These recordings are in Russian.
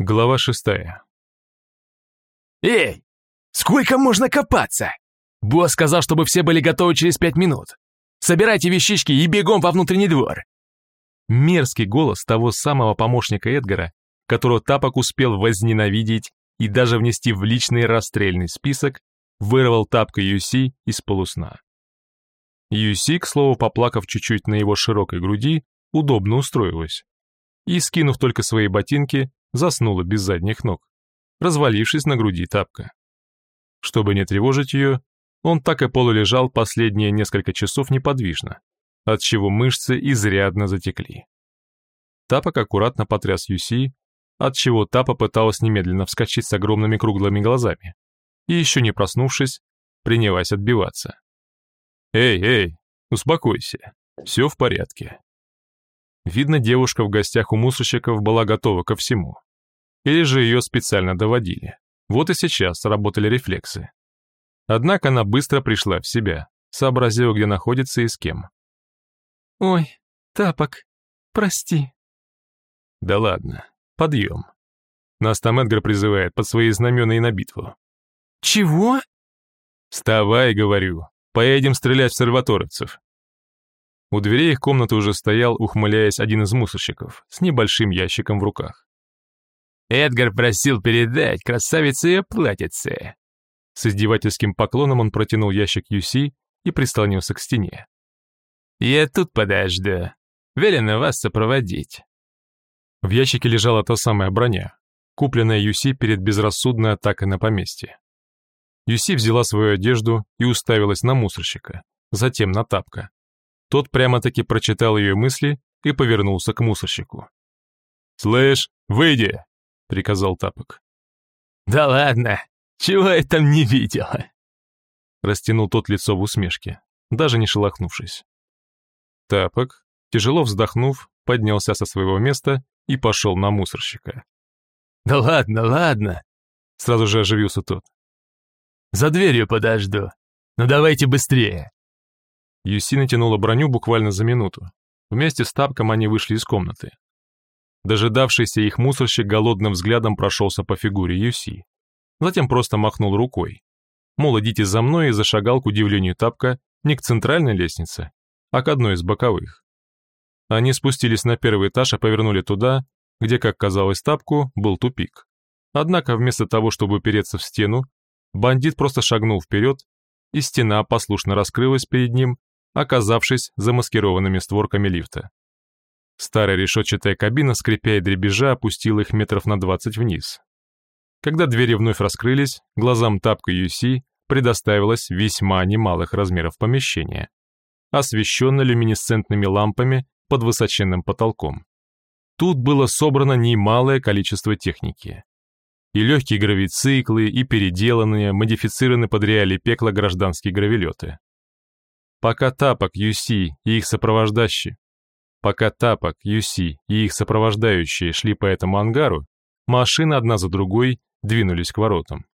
Глава шестая. «Эй, сколько можно копаться? Босс сказал, чтобы все были готовы через пять минут. Собирайте вещички и бегом во внутренний двор!» Мерзкий голос того самого помощника Эдгара, которого Тапок успел возненавидеть и даже внести в личный расстрельный список, вырвал Тапка Юси из полусна. Юси, к слову, поплакав чуть-чуть на его широкой груди, удобно устроилась и, скинув только свои ботинки, заснула без задних ног, развалившись на груди тапка. Чтобы не тревожить ее, он так и полулежал последние несколько часов неподвижно, отчего мышцы изрядно затекли. Тапок аккуратно потряс Юси, отчего та попыталась немедленно вскочить с огромными круглыми глазами, и еще не проснувшись, принялась отбиваться. «Эй, эй, успокойся, все в порядке». Видно, девушка в гостях у мусорщиков была готова ко всему. Или же ее специально доводили. Вот и сейчас работали рефлексы. Однако она быстро пришла в себя, сообразила, где находится и с кем. «Ой, тапок, прости». «Да ладно, подъем». Нас там Эдгар призывает под свои знамена и на битву. «Чего?» «Вставай, говорю, поедем стрелять в сальваторовцев». У дверей их комнаты уже стоял, ухмыляясь, один из мусорщиков с небольшим ящиком в руках. «Эдгар просил передать красавице ее платьице». С издевательским поклоном он протянул ящик Юси и прислонился к стене. «Я тут подожду. Велено вас сопроводить». В ящике лежала та самая броня, купленная Юси перед безрассудной атакой на поместье. Юси взяла свою одежду и уставилась на мусорщика, затем на тапка. Тот прямо-таки прочитал ее мысли и повернулся к мусорщику. «Слышь, выйди!» — приказал Тапок. «Да ладно, чего я там не видела?» Растянул тот лицо в усмешке, даже не шелохнувшись. Тапок, тяжело вздохнув, поднялся со своего места и пошел на мусорщика. «Да ладно, ладно!» Сразу же оживился тот. «За дверью подожду. Ну давайте быстрее!» Юси натянула броню буквально за минуту. Вместе с тапком они вышли из комнаты. Дожидавшийся их мусорщик голодным взглядом прошелся по фигуре Юси. Затем просто махнул рукой. Мол, идите за мной и зашагал к удивлению тапка не к центральной лестнице, а к одной из боковых. Они спустились на первый этаж и повернули туда, где, как казалось тапку, был тупик. Однако вместо того, чтобы упереться в стену, бандит просто шагнул вперед, и стена послушно раскрылась перед ним, оказавшись замаскированными створками лифта. Старая решетчатая кабина, скрипя и дребезжа, опустила их метров на 20 вниз. Когда двери вновь раскрылись, глазам тапка Юси предоставилось весьма немалых размеров помещение, освещенное люминесцентными лампами под высоченным потолком. Тут было собрано немалое количество техники. И легкие гравициклы, и переделанные, модифицированные под реалии пекла гражданские гравелеты. Пока Тапок, Юси и их сопровождающие, пока Тапок, Юси и их сопровождающие шли по этому ангару, машины одна за другой двинулись к воротам.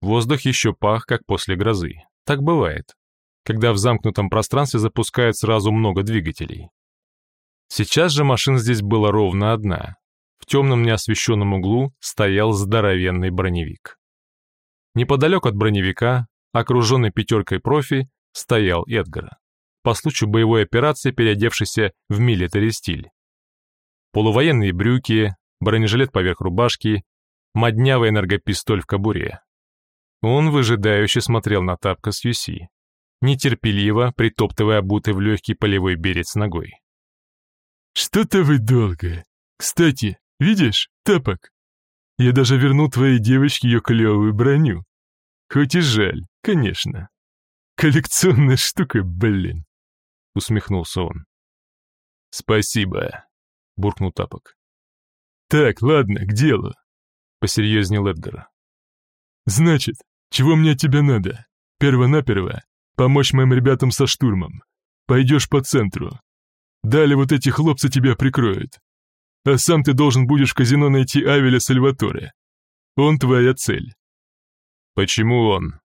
Воздух еще пах, как после грозы. Так бывает, когда в замкнутом пространстве запускают сразу много двигателей. Сейчас же машин здесь было ровно одна. В темном неосвещенном углу стоял здоровенный броневик. Неподалеку от броневика, окруженный пятеркой профи, стоял Эдгар, по случаю боевой операции переодевшийся в милитари стиль. Полувоенные брюки, бронежилет поверх рубашки, моднявый энергопистоль в кобуре. Он выжидающе смотрел на тапка с Юси, нетерпеливо притоптывая обутый в легкий полевой берец ногой. «Что-то вы долго. Кстати, видишь, тапок? Я даже вернул твоей девочке ее клевую броню. Хоть и жаль, конечно. Коллекционная штука, блин!» Усмехнулся он. «Спасибо», — буркнул Тапок. «Так, ладно, к делу», — посерьезнел Эдгар. «Значит, чего мне от тебя надо? Перво-наперво помочь моим ребятам со штурмом. Пойдешь по центру. Далее вот эти хлопцы тебя прикроют. А сам ты должен будешь в казино найти Авеля Сальваторе. Он твоя цель». «Почему он?»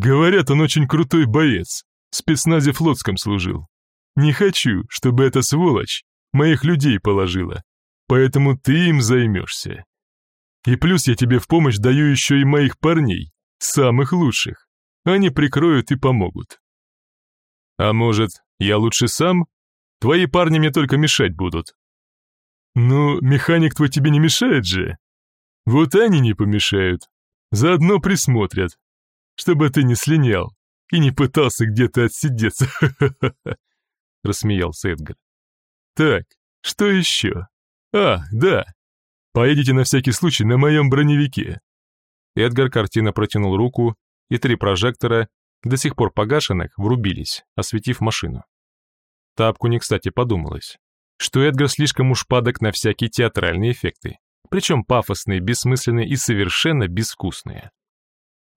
Говорят, он очень крутой боец. В спецназе флотском служил. Не хочу, чтобы эта сволочь моих людей положила. Поэтому ты им займешься. И плюс я тебе в помощь даю еще и моих парней, самых лучших. Они прикроют и помогут. А может, я лучше сам? Твои парни мне только мешать будут. Ну, механик твой тебе не мешает же. Вот они не помешают. Заодно присмотрят, чтобы ты не слинял и не пытался где-то отсидеться. Рассмеялся Эдгар. Так, что еще? А, да. Поедете на всякий случай на моем броневике. Эдгар картина протянул руку, и три прожектора, до сих пор погашенных, врубились, осветив машину. Тапку не кстати подумалось, что Эдгар слишком уж падок на всякие театральные эффекты, причем пафосные, бессмысленные и совершенно безвкусные.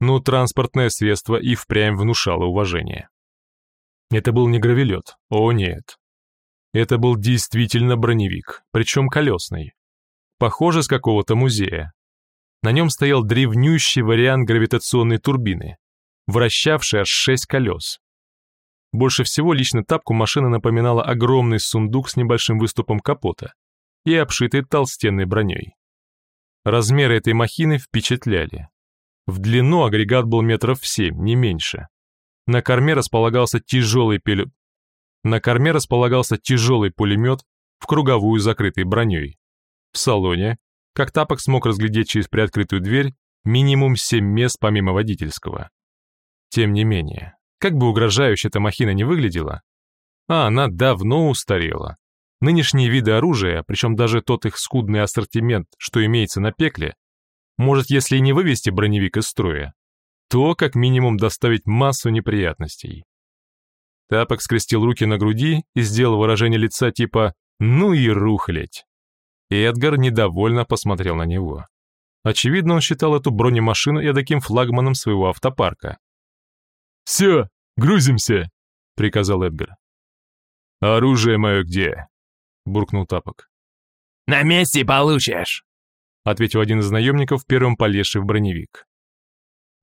Но транспортное средство и впрямь внушало уважение. Это был не гравелет, о нет. Это был действительно броневик, причем колесный. Похоже, с какого-то музея. На нем стоял древнющий вариант гравитационной турбины, вращавший аж шесть колес. Больше всего лично тапку машина напоминала огромный сундук с небольшим выступом капота и обшитый толстенной броней. Размеры этой махины впечатляли. В длину агрегат был метров в семь, не меньше. На корме располагался тяжелый пелю... На корме располагался тяжелый пулемет в круговую закрытой броней. В салоне, как Тапок смог разглядеть через приоткрытую дверь, минимум семь мест помимо водительского. Тем не менее, как бы угрожающе эта махина не выглядела, а она давно устарела. Нынешние виды оружия, причем даже тот их скудный ассортимент, что имеется на пекле, может, если и не вывести броневик из строя, то как минимум доставить массу неприятностей. Тапок скрестил руки на груди и сделал выражение лица типа «ну и рухлядь». Эдгар недовольно посмотрел на него. Очевидно, он считал эту бронемашину эдаким флагманом своего автопарка. «Все, грузимся!» — приказал Эдгар. «Оружие мое где?» — буркнул Тапок. «На месте получишь!» — ответил один из наемников, первым полезший в броневик.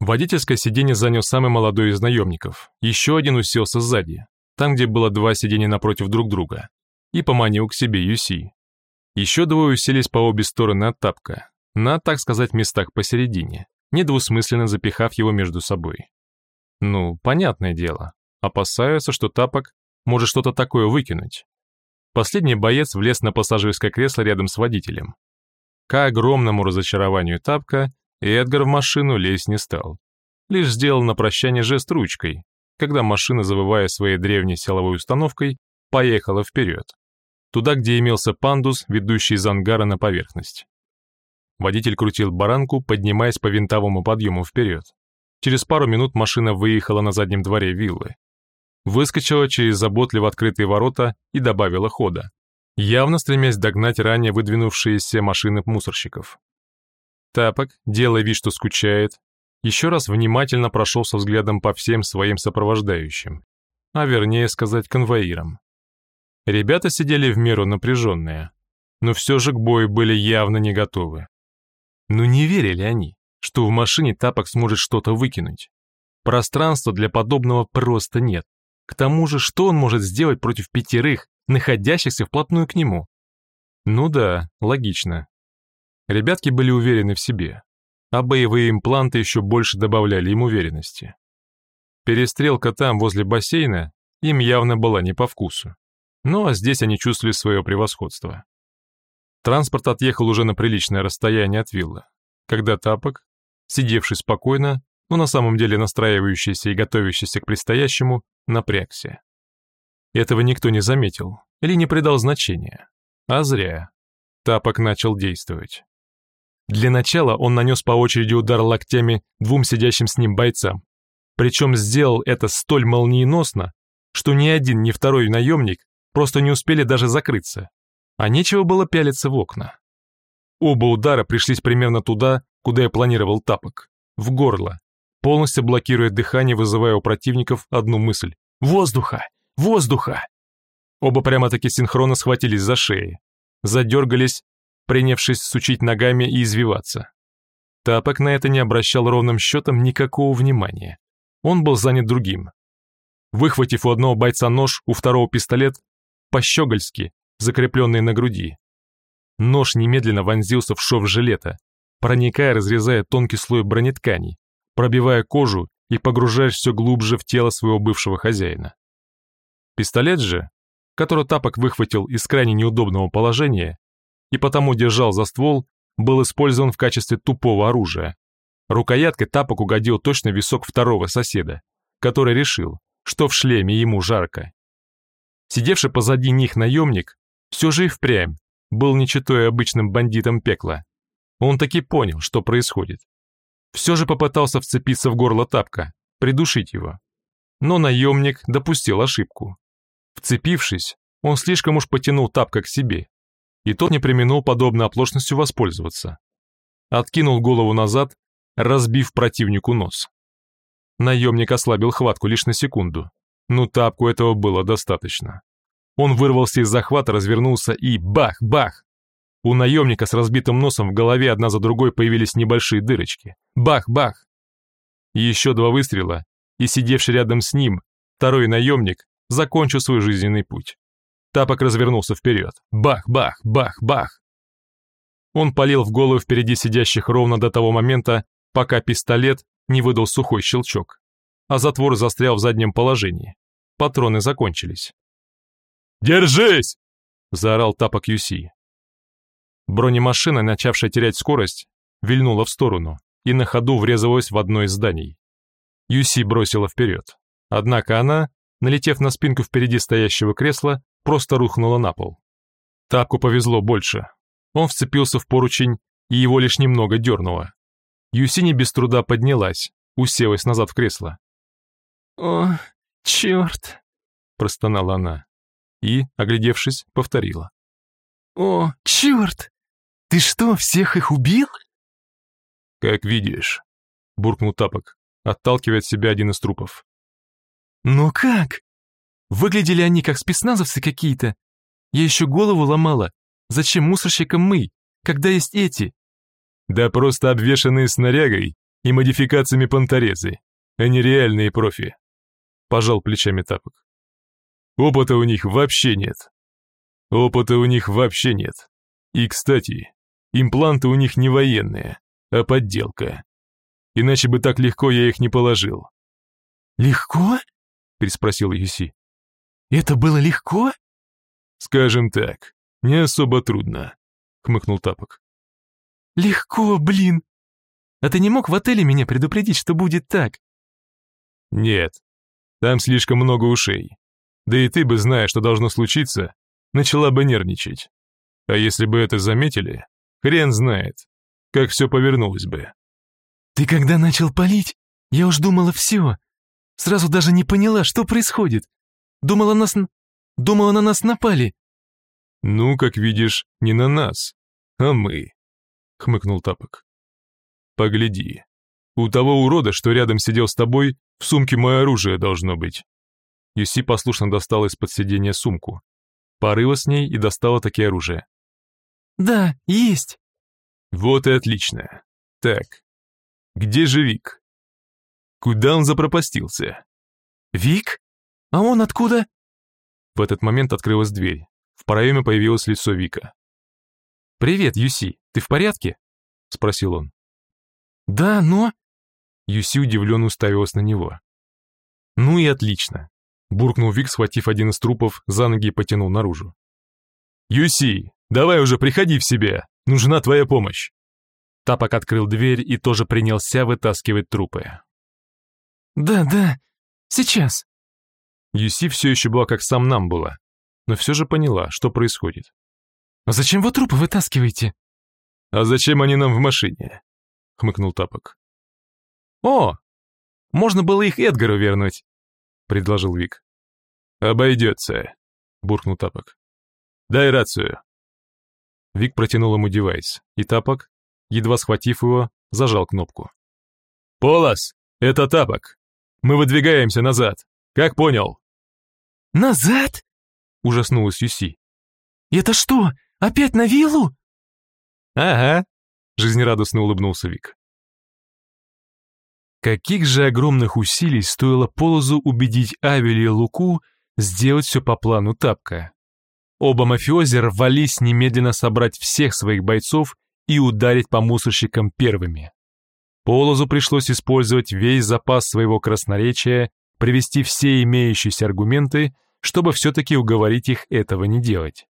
Водительское сиденье занял самый молодой из наемников, еще один уселся сзади, там, где было два сиденья напротив друг друга, и поманил к себе Юси. Еще двое уселись по обе стороны от тапка, на, так сказать, местах посередине, недвусмысленно запихав его между собой. Ну, понятное дело, опасаются, что тапок может что-то такое выкинуть. Последний боец влез на пассажирское кресло рядом с водителем. К огромному разочарованию тапка Эдгар в машину лезть не стал. Лишь сделал на прощание жест ручкой, когда машина, завывая своей древней силовой установкой, поехала вперед. Туда, где имелся пандус, ведущий из ангара на поверхность. Водитель крутил баранку, поднимаясь по винтовому подъему вперед. Через пару минут машина выехала на заднем дворе виллы. Выскочила через заботливо открытые ворота и добавила хода, явно стремясь догнать ранее выдвинувшиеся машины мусорщиков. Тапок, делая вид, что скучает, еще раз внимательно прошелся взглядом по всем своим сопровождающим, а вернее сказать конвоирам. Ребята сидели в меру напряженные, но все же к бою были явно не готовы. Но не верили они, что в машине Тапок сможет что-то выкинуть. Пространства для подобного просто нет. К тому же, что он может сделать против пятерых, находящихся вплотную к нему? Ну да, логично. Ребятки были уверены в себе, а боевые импланты еще больше добавляли им уверенности. Перестрелка там, возле бассейна, им явно была не по вкусу. Ну а здесь они чувствовали свое превосходство. Транспорт отъехал уже на приличное расстояние от виллы, когда Тапок, сидевший спокойно, но на самом деле настраивающийся и готовящийся к предстоящему, напрягся. Этого никто не заметил или не придал значения. А зря. Тапок начал действовать. Для начала он нанес по очереди удар локтями двум сидящим с ним бойцам. Причем сделал это столь молниеносно, что ни один, ни второй наемник просто не успели даже закрыться, а нечего было пялиться в окна. Оба удара пришлись примерно туда, куда я планировал тапок, в горло, полностью блокируя дыхание, вызывая у противников одну мысль «Воздуха! Воздуха!». Оба прямо-таки синхронно схватились за шеи, задергались, принявшись сучить ногами и извиваться. Тапок на это не обращал ровным счетом никакого внимания. Он был занят другим. Выхватив у одного бойца нож, у второго пистолет, по-щегольски, закрепленный на груди. Нож немедленно вонзился в шов жилета, проникая, разрезая тонкий слой бронетканей, пробивая кожу и погружаясь все глубже в тело своего бывшего хозяина. Пистолет же, который Тапок выхватил из крайне неудобного положения и потому держал за ствол, был использован в качестве тупого оружия. Рукояткой Тапок угодил точно висок второго соседа, который решил, что в шлеме ему жарко. Сидевший позади них наемник все же и впрямь был не читой обычным бандитом пекла. Он таки понял, что происходит. Все же попытался вцепиться в горло тапка, придушить его. Но наемник допустил ошибку. Вцепившись, он слишком уж потянул тапка к себе, и тот не применил подобной оплошностью воспользоваться. Откинул голову назад, разбив противнику нос. Наемник ослабил хватку лишь на секунду, но тапку этого было достаточно. Он вырвался из захвата, развернулся и бах-бах! У наемника с разбитым носом в голове одна за другой появились небольшие дырочки. Бах-бах! Еще два выстрела, и сидевший рядом с ним, второй наемник, закончил свой жизненный путь. Тапок развернулся вперед. Бах-бах, бах-бах. Он полил в голову впереди сидящих ровно до того момента, пока пистолет не выдал сухой щелчок, а затвор застрял в заднем положении. Патроны закончились. «Держись!» — заорал Тапок Юси. Бронемашина, начавшая терять скорость, вильнула в сторону и на ходу врезалась в одно из зданий. Юси бросила вперед. Однако она, налетев на спинку впереди стоящего кресла, просто рухнула на пол. Тапку повезло больше. Он вцепился в поручень, и его лишь немного дернуло. Юси не без труда поднялась, уселась назад в кресло. «О, черт!» – простонала она и, оглядевшись, повторила. «О, черт! Ты что, всех их убил?» «Как видишь», — буркнул Тапок, отталкивая от себя один из трупов. «Но как? Выглядели они как спецназовцы какие-то. Я еще голову ломала. Зачем мусорщикам мы, когда есть эти?» «Да просто обвешанные снарягой и модификациями понторезы, не реальные профи», — пожал плечами Тапок. Опыта у них вообще нет. Опыта у них вообще нет. И, кстати, импланты у них не военные, а подделка. Иначе бы так легко я их не положил. «Легко?» — переспросил Юси. «Это было легко?» «Скажем так, не особо трудно», — хмыкнул Тапок. «Легко, блин! А ты не мог в отеле меня предупредить, что будет так?» «Нет, там слишком много ушей. Да и ты бы, зная, что должно случиться, начала бы нервничать. А если бы это заметили, хрен знает, как все повернулось бы. Ты когда начал палить, я уж думала все. Сразу даже не поняла, что происходит. Думала, нас... Думала, на нас напали. Ну, как видишь, не на нас, а мы, хмыкнул Тапок. Погляди. У того урода, что рядом сидел с тобой, в сумке мое оружие должно быть. Юси послушно достала из-под сиденья сумку, порыла с ней и достала такие оружия. «Да, есть». «Вот и отлично. Так, где же Вик? Куда он запропастился?» «Вик? А он откуда?» В этот момент открылась дверь. В проеме появилось лицо Вика. «Привет, Юси, ты в порядке?» — спросил он. «Да, но...» Юси удивленно уставилась на него. «Ну и отлично. Буркнул Вик, схватив один из трупов, за ноги и потянул наружу. «Юси, давай уже приходи в себя, нужна твоя помощь!» Тапок открыл дверь и тоже принялся вытаскивать трупы. «Да, да, сейчас!» Юси все еще была как сам нам была, но все же поняла, что происходит. «А зачем вы трупы вытаскиваете?» «А зачем они нам в машине?» — хмыкнул Тапок. «О, можно было их Эдгару вернуть предложил Вик. «Обойдется», — буркнул Тапок. «Дай рацию». Вик протянул ему девайс, и Тапок, едва схватив его, зажал кнопку. «Полос, это Тапок. Мы выдвигаемся назад. Как понял?» «Назад?» — ужаснулась Юси. «Это что, опять на виллу?» «Ага», — жизнерадостно улыбнулся Вик. Каких же огромных усилий стоило Полозу убедить Авели и Луку сделать все по плану Тапка. Оба мафиози рвались немедленно собрать всех своих бойцов и ударить по мусорщикам первыми. Полозу пришлось использовать весь запас своего красноречия, привести все имеющиеся аргументы, чтобы все-таки уговорить их этого не делать.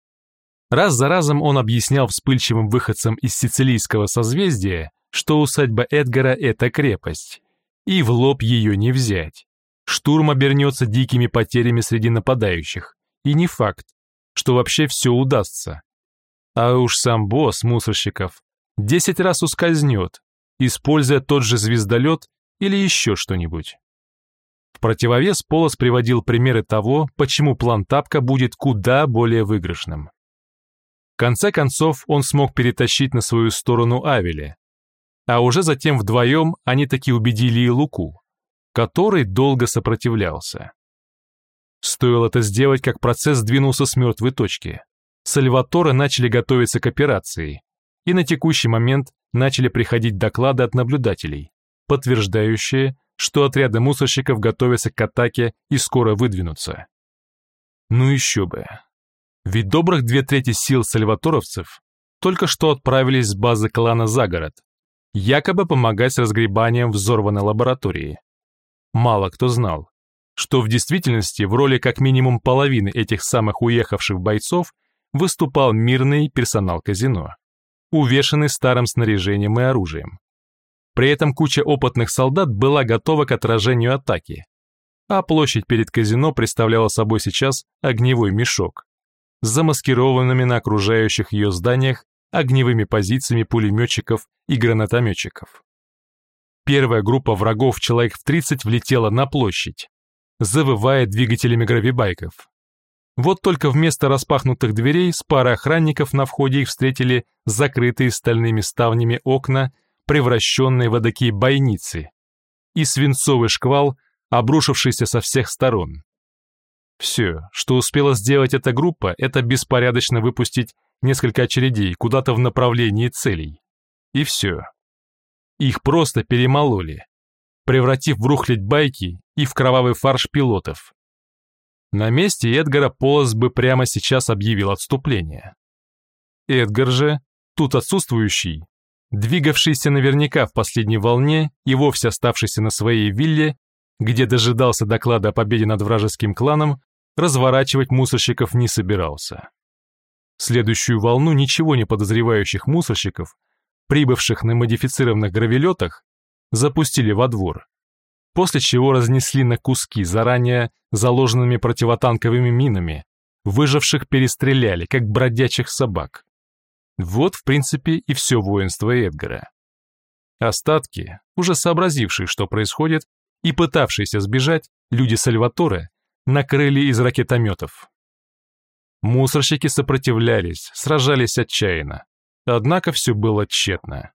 Раз за разом он объяснял вспыльчивым выходцам из сицилийского созвездия, что усадьба Эдгара — это крепость, и в лоб ее не взять. Штурм обернется дикими потерями среди нападающих, и не факт, что вообще все удастся. А уж сам босс мусорщиков десять раз ускользнет, используя тот же звездолет или еще что-нибудь. В противовес Полос приводил примеры того, почему план Тапка будет куда более выигрышным. В конце концов, он смог перетащить на свою сторону Авели. А уже затем вдвоем они таки убедили и Луку, который долго сопротивлялся. Стоило это сделать, как процесс двинулся с мертвой точки. Сальваторе начали готовиться к операции, и на текущий момент начали приходить доклады от наблюдателей, подтверждающие, что отряды мусорщиков готовятся к атаке и скоро выдвинутся. Ну еще бы, ведь добрых две трети сил сальваторовцев только что отправились с базы клана за город, якобы помогать с разгребанием взорванной лаборатории. Мало кто знал, что в действительности в роли как минимум половины этих самых уехавших бойцов выступал мирный персонал казино, увешанный старым снаряжением и оружием. При этом куча опытных солдат была готова к отражению атаки, а площадь перед казино представляла собой сейчас огневой мешок, с замаскированными на окружающих ее зданиях огневыми позициями пулеметчиков и гранатометчиков. Первая группа врагов человек в 30 влетела на площадь, завывая двигателями гравибайков. Вот только вместо распахнутых дверей с парой охранников на входе их встретили закрытые стальными ставнями окна, превращенные в такие бойницы, и свинцовый шквал, обрушившийся со всех сторон. Все, что успела сделать эта группа, это беспорядочно выпустить несколько очередей куда-то в направлении целей. И все. Их просто перемололи, превратив в рухлядь байки и в кровавый фарш пилотов. На месте Эдгара Полос бы прямо сейчас объявил отступление. Эдгар же, тут отсутствующий, двигавшийся наверняка в последней волне и вовсе оставшийся на своей вилле, где дожидался доклада о победе над вражеским кланом, разворачивать мусорщиков не собирался. Следующую волну ничего не подозревающих мусорщиков, прибывших на модифицированных гравелетах, запустили во двор, после чего разнесли на куски заранее заложенными противотанковыми минами, выживших перестреляли, как бродячих собак. Вот, в принципе, и все воинство Эдгара. Остатки, уже сообразившие, что происходит, и пытавшиеся сбежать, люди Сальваторе накрыли из ракетометов. Мусорщики сопротивлялись, сражались отчаянно. Однако все было тщетно.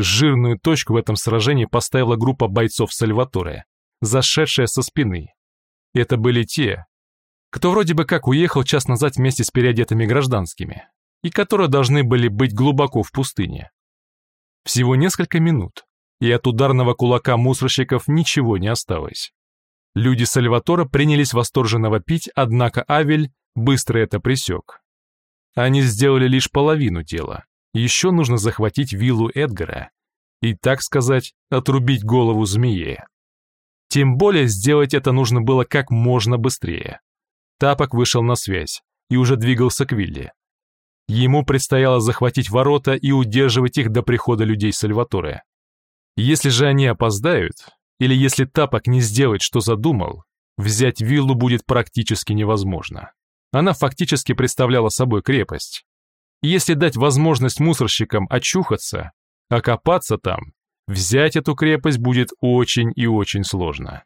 Жирную точку в этом сражении поставила группа бойцов Сальваторе, зашедшая со спины. Это были те, кто вроде бы как уехал час назад вместе с переодетыми гражданскими, и которые должны были быть глубоко в пустыне. Всего несколько минут, и от ударного кулака мусорщиков ничего не осталось. Люди Сальватора принялись восторженно вопить, однако Авель быстро это пресек. Они сделали лишь половину дела. Еще нужно захватить виллу Эдгара и, так сказать, отрубить голову змее. Тем более сделать это нужно было как можно быстрее. Тапок вышел на связь и уже двигался к вилле. Ему предстояло захватить ворота и удерживать их до прихода людей Сальваторе. Если же они опоздают, или если Тапок не сделает, что задумал, взять виллу будет практически невозможно. Она фактически представляла собой крепость. Если дать возможность мусорщикам очухаться, окопаться там, взять эту крепость будет очень и очень сложно.